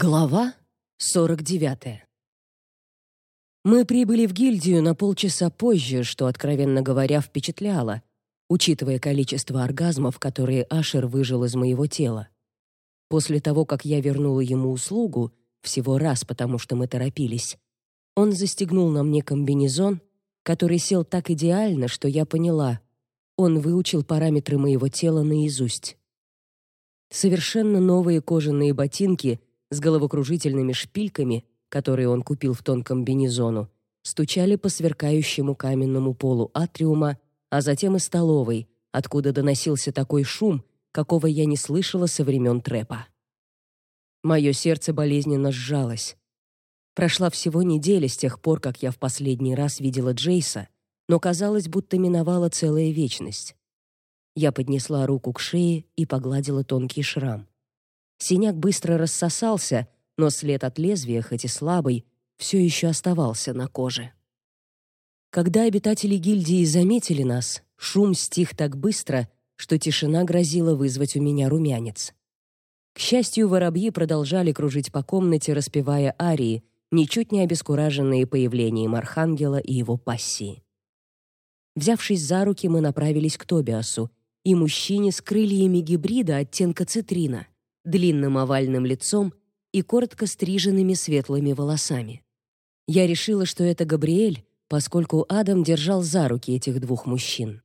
Глава 49. Мы прибыли в гильдию на полчаса позже, что, откровенно говоря, впечатляло, учитывая количество оргазмов, которые Ашер выжил из моего тела. После того, как я вернула ему услугу, всего раз, потому что мы торопились, он застегнул на мне комбинезон, который сел так идеально, что я поняла, он выучил параметры моего тела наизусть. Совершенно новые кожаные ботинки — с головокружительными шпильками, которые он купил в тонком комбинезону, стучали по сверкающему каменному полу атриума, а затем и столовой, откуда доносился такой шум, какого я не слышала со времен трэпа. Мое сердце болезненно сжалось. Прошла всего неделя с тех пор, как я в последний раз видела Джейса, но казалось, будто миновала целая вечность. Я поднесла руку к шее и погладила тонкий шрам. Синяк быстро рассосался, но след от лезвия, хоть и слабый, все еще оставался на коже. Когда обитатели гильдии заметили нас, шум стих так быстро, что тишина грозила вызвать у меня румянец. К счастью, воробьи продолжали кружить по комнате, распевая арии, ничуть не обескураженные появлением архангела и его пассии. Взявшись за руки, мы направились к Тобиасу и мужчине с крыльями гибрида оттенка цитрина — длинным овальным лицом и коротко стриженными светлыми волосами. Я решила, что это Габриэль, поскольку Адам держал за руки этих двух мужчин.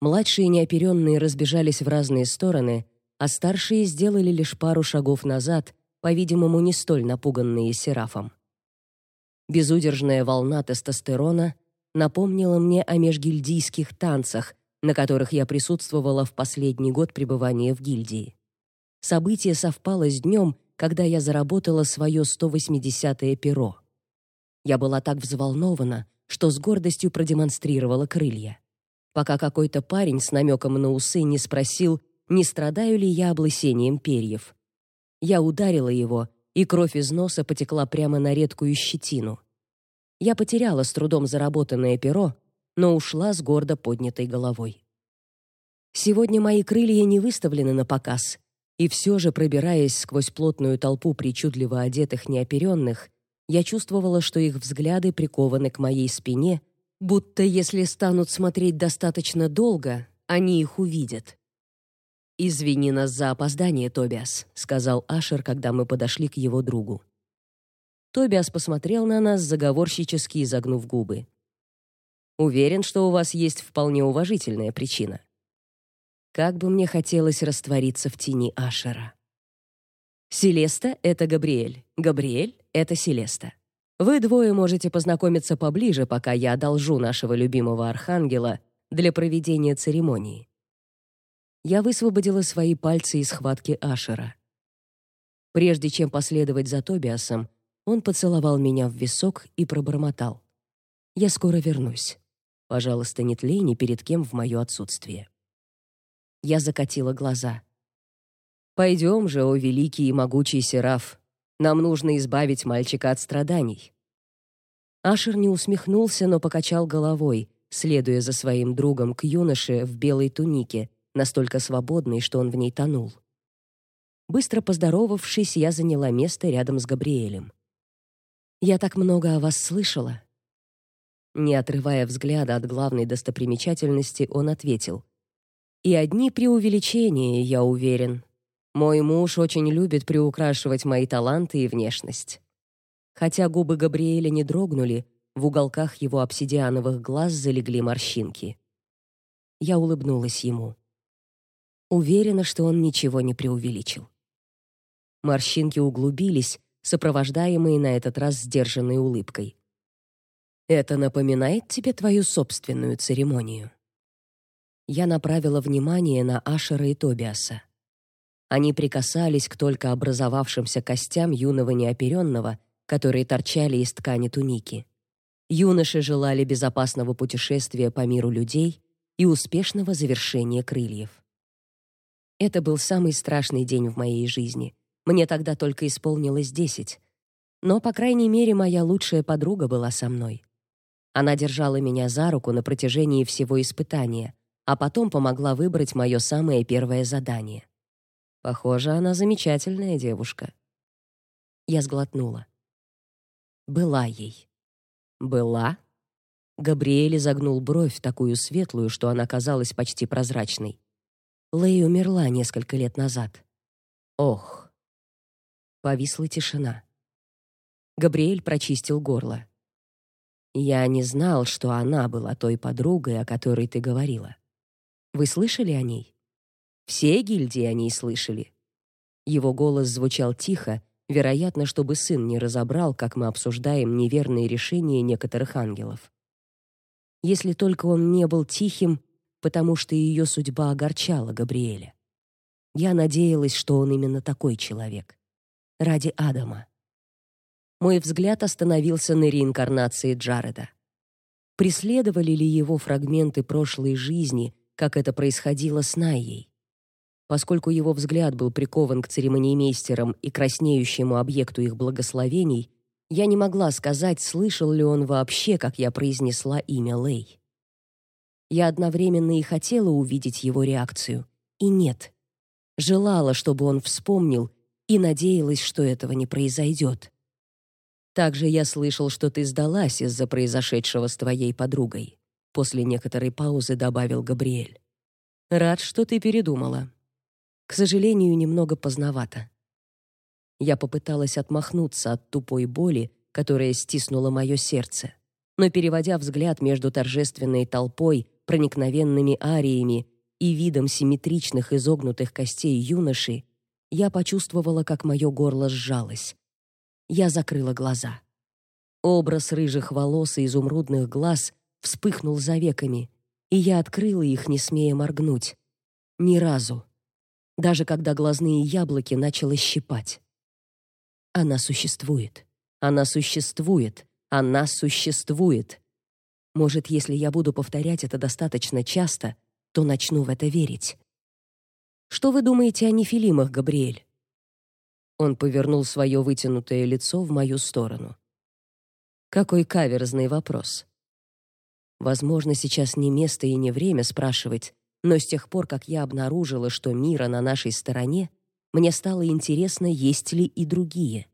Младшие неоперенные разбежались в разные стороны, а старшие сделали лишь пару шагов назад, по-видимому, не столь напуганные Серафом. Безудержная волна тестостерона напомнила мне о межгильдийских танцах, на которых я присутствовала в последний год пребывания в гильдии. Событие совпало с днем, когда я заработала свое 180-е перо. Я была так взволнована, что с гордостью продемонстрировала крылья. Пока какой-то парень с намеком на усы не спросил, не страдаю ли я облысением перьев. Я ударила его, и кровь из носа потекла прямо на редкую щетину. Я потеряла с трудом заработанное перо, но ушла с гордо поднятой головой. Сегодня мои крылья не выставлены на показ, и все же, пробираясь сквозь плотную толпу причудливо одетых неоперенных, я чувствовала, что их взгляды прикованы к моей спине, будто если станут смотреть достаточно долго, они их увидят. «Извини нас за опоздание, Тобиас», — сказал Ашер, когда мы подошли к его другу. Тобиас посмотрел на нас, заговорщически изогнув губы. «Уверен, что у вас есть вполне уважительная причина». Как бы мне хотелось раствориться в тени Ашера. Селеста — это Габриэль, Габриэль — это Селеста. Вы двое можете познакомиться поближе, пока я одолжу нашего любимого архангела для проведения церемонии. Я высвободила свои пальцы из схватки Ашера. Прежде чем последовать за Тобиасом, он поцеловал меня в висок и пробормотал: "Я скоро вернусь. Пожалуйста, не тлей ни перед кем в мое отсутствие". Я закатила глаза. Пойдем же, о великий и могучий Сераф. Нам нужно избавить мальчика от страданий. Ашер не усмехнулся, но покачал головой, следуя за своим другом к юноше в белой тунике, настолько свободной, что он в ней тонул. Быстро поздоровавшись, я заняла место рядом с Габриэлем. Я так много о вас слышала. Не отрывая взгляда от главной достопримечательности, он ответил: и одни преувеличения, я уверен. Мой муж очень любит приукрашивать мои таланты и внешность. Хотя губы Габриэля не дрогнули, в уголках его обсидиановых глаз залегли морщинки. Я улыбнулась ему. Уверена, что он ничего не преувеличил. Морщинки углубились, сопровождаемые на этот раз сдержанной улыбкой. Это напоминает тебе твою собственную церемонию я направила внимание на Ашера и Тобиаса. Они прикасались к только образовавшимся костям юного неоперенного, которые торчали из ткани туники. Юноши желали безопасного путешествия по миру людей и успешного завершения крыльев. Это был самый страшный день в моей жизни. Мне тогда только исполнилось десять. Но, по крайней мере, моя лучшая подруга была со мной. Она держала меня за руку на протяжении всего испытания, а потом помогла выбрать мое самое первое задание. Похоже, она замечательная девушка. Я сглотнула. Была ей. Была? Габриэль загнул бровь такую светлую, что она казалась почти прозрачной. Лэй умерла несколько лет назад. Ох. Повисла тишина. Габриэль прочистил горло. Я не знал, что она была той подругой, о которой ты говорила. Вы слышали о ней? Все гильдии о ней слышали. Его голос звучал тихо, вероятно, чтобы сын не разобрал, как мы обсуждаем неверные решения некоторых ангелов. Если только он не был тихим, потому что ее судьба огорчала Габриэля. Я надеялась, что он именно такой человек. Ради Адама. Мой взгляд остановился на реинкарнации Джареда. Преследовали ли его фрагменты прошлой жизни, как это происходило с Найей? Поскольку его взгляд был прикован к церемониймейстерам и краснеющему объекту их благословений, я не могла сказать, слышал ли он вообще, как я произнесла имя Лей. Я одновременно и хотела увидеть его реакцию, и нет. Желала, чтобы он вспомнил, и надеялась, что этого не произойдет. Также я слышал, что ты сдалась из-за произошедшего с твоей подругой. После некоторой паузы добавил Габриэль. Рад, что ты передумала. К сожалению, немного поздновато. Я попыталась отмахнуться от тупой боли, которая стиснула мое сердце, но переводя взгляд между торжественной толпой, проникновенными ариями и видом симметричных изогнутых костей юноши, я почувствовала, как мое горло сжалось. Я закрыла глаза. Образ рыжих волос и изумрудных глаз вспыхнул за веками, и я открыла их, не смея моргнуть. Ни разу. Даже когда глазные яблоки начало щипать. Она существует. Она существует. Она существует. Может, если я буду повторять это достаточно часто, то начну в это верить. Что вы думаете о нефилимах, Габриэль? Он повернул свое вытянутое лицо в мою сторону. Какой каверзный вопрос. Возможно, сейчас не место и не время спрашивать, но с тех пор, как я обнаружила, что мира на нашей стороне, мне стало интересно, есть ли и другие.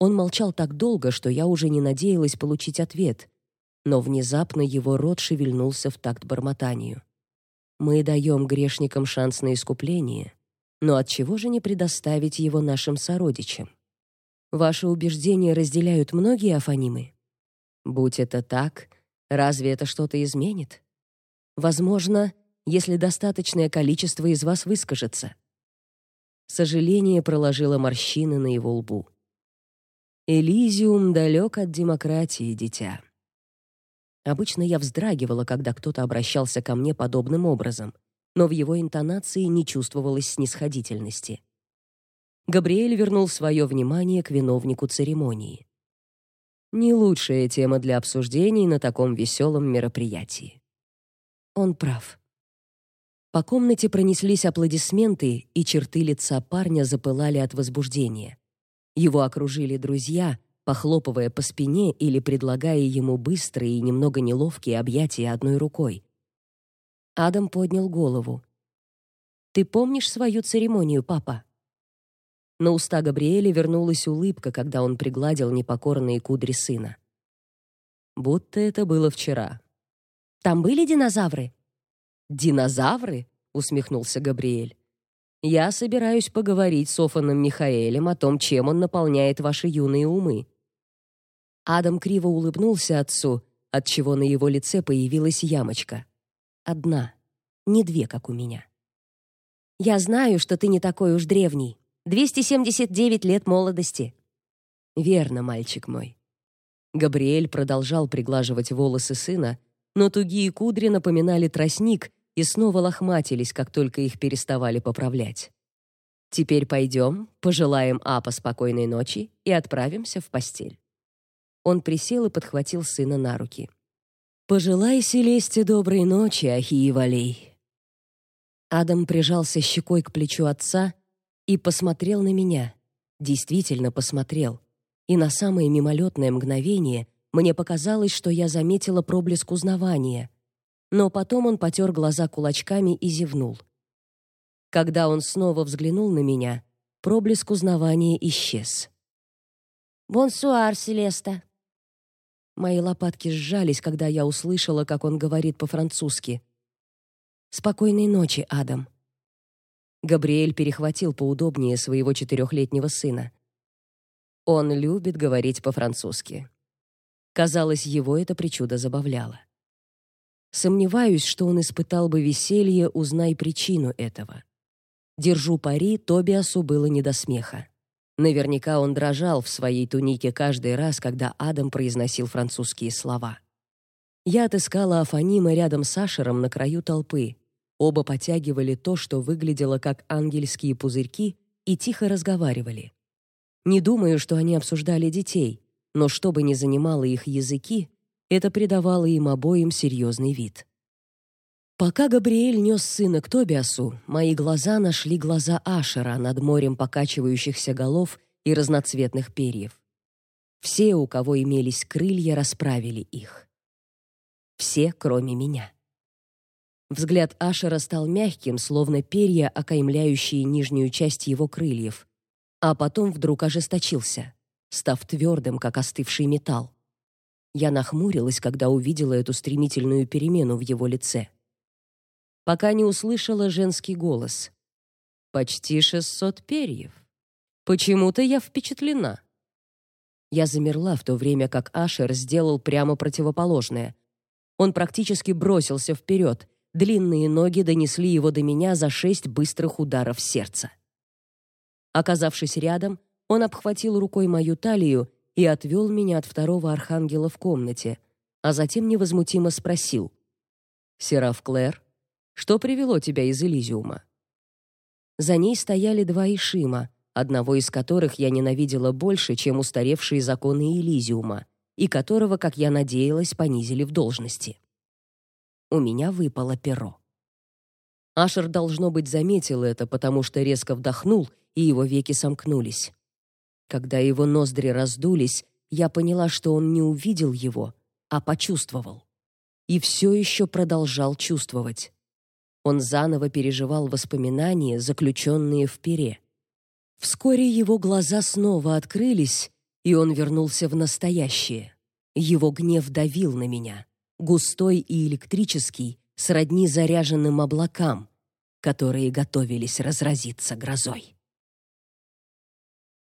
Он молчал так долго, что я уже не надеялась получить ответ, но внезапно его рот шевельнулся в такт бормотанию. Мы даем грешникам шанс на искупление, но от чего же не предоставить его нашим сородичам? Ваши убеждения разделяют многие афанимы. Будь это так, разве это что-то изменит? Возможно, если достаточное количество из вас выскажется. Сожаление проложило морщины на его лбу. Элизиум далек от демократии, дитя. Обычно я вздрагивала, когда кто-то обращался ко мне подобным образом, но в его интонации не чувствовалось снисходительности. Габриэль вернул свое внимание к виновнику церемонии. Не лучшая тема для обсуждений на таком веселом мероприятии. Он прав. По комнате пронеслись аплодисменты, и черты лица парня запылали от возбуждения. Его окружили друзья, похлопывая по спине или предлагая ему быстрые и немного неловкие объятия одной рукой. Адам поднял голову. Ты помнишь свою церемонию, папа? На уста Габриэля вернулась улыбка, когда он пригладил непокорные кудри сына. Будто это было вчера. Там были динозавры? Динозавры? усмехнулся Габриэль. Я собираюсь поговорить с Офаном Михаэлем о том, чем он наполняет ваши юные умы. Адам криво улыбнулся отцу, от чего на его лице появилась ямочка. Одна, не две, как у меня. Я знаю, что ты не такой уж древний. 279 лет молодости. Верно, мальчик мой. Габриэль продолжал приглаживать волосы сына, но тугие кудри напоминали тростник и снова лохматились, как только их переставали поправлять. Теперь пойдем, пожелаем Апа спокойной ночи и отправимся в постель. Он присел и подхватил сына на руки. Пожелай Селесте доброй ночи, Ахиевалей. Адам прижался щекой к плечу отца и посмотрел на меня. Действительно посмотрел. И на самое мимолетное мгновение мне показалось, что я заметила проблеск узнавания. Но потом он потер глаза кулачками и зевнул. Когда он снова взглянул на меня, проблеск узнавания исчез. «Бонсуар, Селеста». Мои лопатки сжались, когда я услышала, как он говорит по-французски. «Спокойной ночи, Адам». Габриэль перехватил поудобнее своего четырехлетнего сына. Он любит говорить по-французски. Казалось, его это причуда забавляло. Сомневаюсь, что он испытал бы веселье, узнай причину этого. Держу пари, Тобиасу было не до смеха. Наверняка он дрожал в своей тунике каждый раз, когда Адам произносил французские слова. Я отыскала Афанима рядом с Ашером на краю толпы. Оба потягивали то, что выглядело как ангельские пузырьки, и тихо разговаривали. Не думаю, что они обсуждали детей, но что бы ни занимало их языки, это придавало им обоим серьезный вид. Пока Габриэль нес сына к Тобиасу, мои глаза нашли глаза Ашера над морем покачивающихся голов и разноцветных перьев. Все, у кого имелись крылья, расправили их. Все, кроме меня. Взгляд Ашера стал мягким, словно перья, окаймляющие нижнюю часть его крыльев, а потом вдруг ожесточился, став твердым, как остывший металл. Я нахмурилась, когда увидела эту стремительную перемену в его лице. Пока не услышала женский голос. «Почти шестьсот перьев. Почему-то я впечатлена». Я замерла в то время, как Ашер сделал прямо противоположное. Он практически бросился вперед. Длинные ноги донесли его до меня за шесть быстрых ударов сердца. Оказавшись рядом, он обхватил рукой мою талию и отвел меня от второго архангела в комнате, а затем невозмутимо спросил: "Сераф Клэр, что привело тебя из Элизиума?" За ней стояли два ишима, одного из которых я ненавидела больше, чем устаревшие законы Элизиума, и которого, как я надеялась, понизили в должности. У меня выпало перо. Ашер должно быть заметил это, потому что резко вдохнул и его веки сомкнулись. Когда его ноздри раздулись, я поняла, что он не увидел его, а почувствовал. И все еще продолжал чувствовать. Он заново переживал воспоминания, заключенные в пере. Вскоре его глаза снова открылись, и он вернулся в настоящее. Его гнев давил на меня, густой и электрический, сродни заряженным облакам, которые готовились разразиться грозой.